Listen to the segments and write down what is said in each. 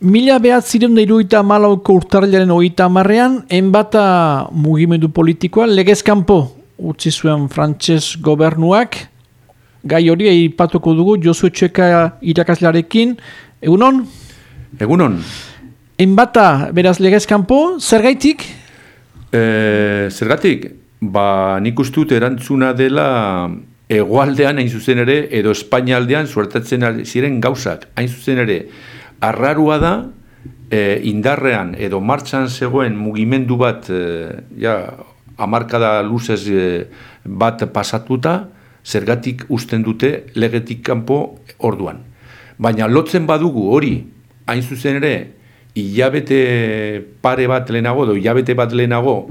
Mila behat ziren da iruita malauko urtarriaren oita marrean, enbata mugimendu politikoa, legezkampo utzi zuen frantses gobernuak, gai hori aipatuko dugu Josu Txeka irakaslearekin, egunon? Egunon. Enbata, beraz, legezkampo, zer gaitik? E, zergatik, ba, nik ustut erantzuna dela egoaldean hain zuzen ere, edo Espainialdean suertatzen ziren gauzak, hain zuzen ere, arrarua da, e, indarrean edo martxan zegoen mugimendu bat, e, ja, amarkada luzez e, bat pasatuta, zergatik usten dute legetik kanpo orduan. Baina lotzen badugu hori, hain zuzen ere, hilabete pare bat lehenago, edo hilabete bat lehenago,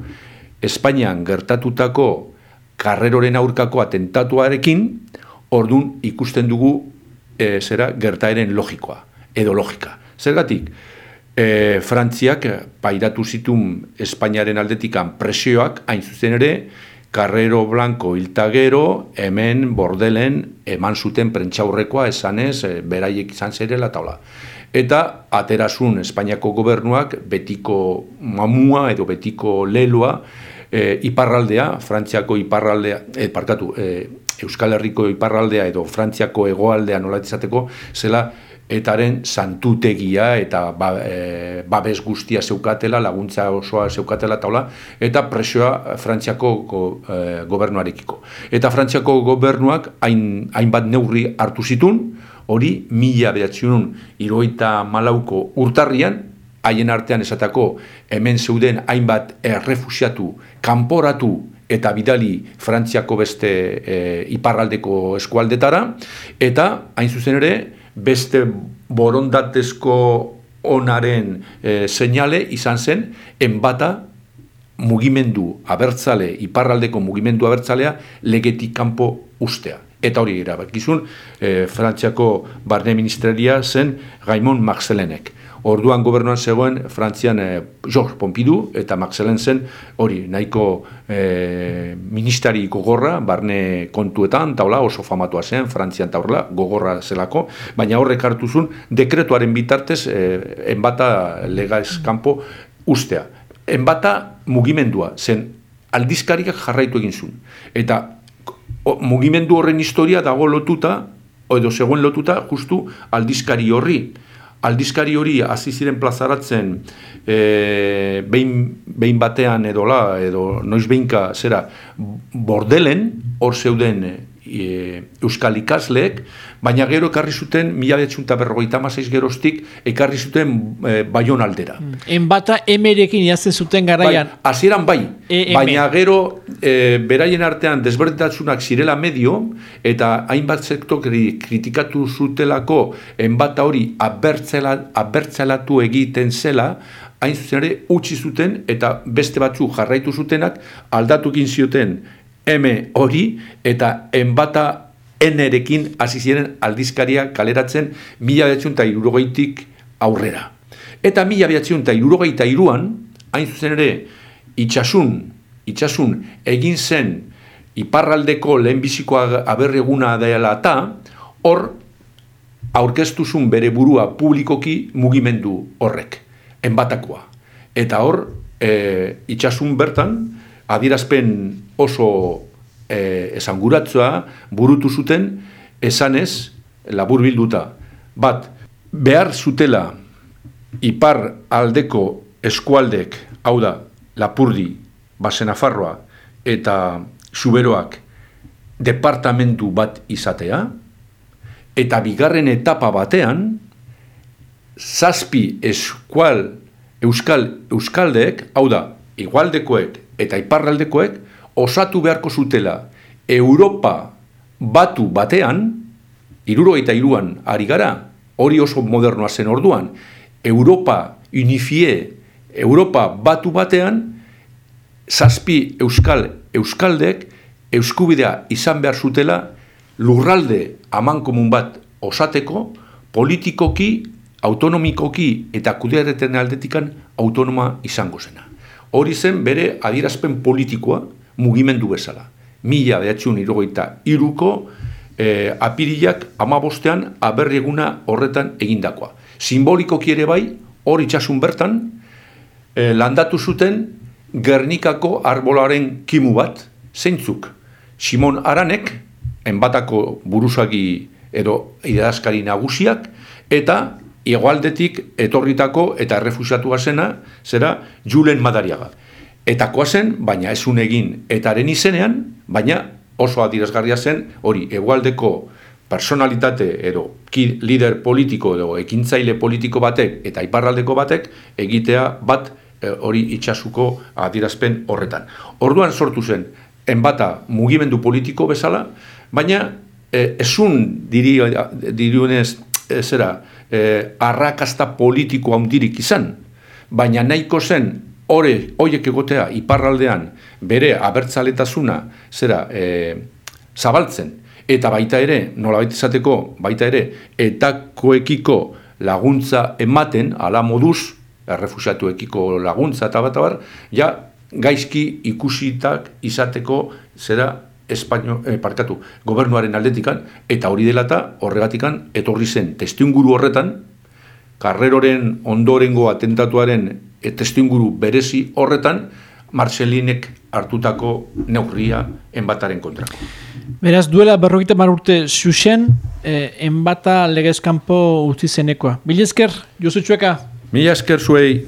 Espainian gertatutako karreroren aurkako atentatuarekin, ordun ikusten dugu e, zera gertaeren logikoa, edo logika. Zergatik, e, Frantziak pairatu zitun Espainiaren aldetikan presioak, hain zuzen ere, Carrero Blanco hiltagero, hemen bordelen eman zuten prentxaurrekoa esanez, e, beraiek izan zerela taula. Eta aterasun Espainiako gobernuak betiko mamua edo betiko leloa, e, iparraldea, Frantziako iparraldea, e, parkatu, e, Euskal Herriko iparraldea edo Frantziako hegoaldea nola izateko, zela etaren santutegia eta ba, e, babes guztia zeukatela, laguntza osoa zeukatela taula, eta presioa Frantziako go, e, gobernuarekiko. Eta Frantziako gobernuak hain, hainbat neurri hartu zitun, hori mila behatziunun iroita malauko urtarrian, haien artean esatako hemen zeuden hainbat errefusiatu kanporatu eta bidali Frantziako beste e, iparraldeko eskualdetara eta hain zuzen ere beste borondatezko onaren e, seinale izan zen enbata mugimendu abertzale, iparraldeko mugimendu abertzalea legetik kanpo ustea. Eta hori erabakizun, e, Frantziako barne ministeria zen Gaimon Maxelenek. Orduan gobernuan zegoen Frantzian e, Georges Pompidou eta Maxelen zen hori nahiko e, ministari gogorra, barne kontuetan, taula oso famatua zen, Frantzian taurla, gogorra zelako, baina horrek hartuzun dekretuaren bitartez e, enbata legaz kanpo ustea. Enbata mugimendua zen aldizkariak jarraitu egin zuen. Eta mugimendu horren historia dago lotuta, edo zegoen lotuta, justu aldizkari horri. Aldizkari hori hasi ziren plazaratzen e, behin, behin batean edola edo noiz behinka zera bordelen hor zeuden e, euskal ikasleek, baina gero ekarri zuten, mila betxunta berrogeita mazaiz geroztik, ekarri zuten e, baion aldera. Mm. Enbata emerekin jazten zuten garaian. Bai, azieran bai, e, baina gero e, beraien artean desberdintatzunak zirela medio, eta hainbat sektor kritikatu zutelako enbata hori abertzelatu egiten zela, hain zuzen ere utzi zuten eta beste batzu jarraitu zutenak aldatukin zioten M hori eta enbata N-erekin hasi ziren aldizkaria kaleratzen mila behatzen eta irurogeitik aurrera. Eta mila behatzen eta irurogeita iruan, hain zuzen ere, itxasun, itxasun egin zen iparraldeko lehenbizikoa aberreguna dela eta hor aurkeztuzun bere burua publikoki mugimendu horrek, enbatakoa. Eta hor, e, itxasun bertan, adirazpen oso e, esanguratzua burutu zuten esanez labur bilduta. Bat, behar zutela ipar aldeko eskualdek, hau da, lapurdi, basenafarroa eta suberoak departamentu bat izatea, eta bigarren etapa batean, zazpi eskual, euskal, euskaldeek, hau da, igualdekoek eta iparraldekoek osatu beharko zutela Europa batu batean, iruro eta iruan ari gara, hori oso modernoa zen orduan, Europa unifie, Europa batu batean, zazpi euskal euskaldek euskubidea izan behar zutela lurralde aman komun bat osateko, politikoki, autonomikoki eta kudeareten aldetikan autonoma izango zena. Hori zen bere adierazpen politikoa mugimendu bezala. Mila behatxun irogeita iruko e, eh, apirilak amabostean aberrieguna horretan egindakoa. Simboliko kiere bai, hor itxasun bertan, e, landatu zuten Gernikako arbolaren kimu bat, zeintzuk. Simon Aranek, enbatako buruzagi edo idazkari nagusiak, eta igualdetik etorritako eta errefusatua zena, zera Julen Madariaga. Eta koazen, baina esun egin etaren izenean, baina oso adirazgarria zen, hori, egualdeko personalitate edo lider politiko edo ekintzaile politiko batek eta iparraldeko batek egitea bat e, hori itxasuko adirazpen horretan. Orduan sortu zen, enbata mugimendu politiko bezala, baina e, esun diri, dirionez zera, e, arrakasta politiko handirik izan, baina nahiko zen hori hoiek egotea iparraldean bere abertzaletasuna zera e, zabaltzen. Eta baita ere, nola baita izateko, baita ere, etakoekiko laguntza ematen, ala moduz, errefusatuekiko laguntza eta bat abar, ja, gaizki ikusitak izateko zera Espaino, eh, parkatu, gobernuaren aldetikan, eta hori dela eta horregatikan etorri zen testuinguru horretan, karreroren ondorengo atentatuaren e, testuinguru berezi horretan, Marcelinek hartutako neurria enbataren kontrako. Beraz, duela berrogeita mar urte zuzen, eh, enbata legezkampo utzi zenekoa. Mila esker, Josu Txueka? Mila esker zuei.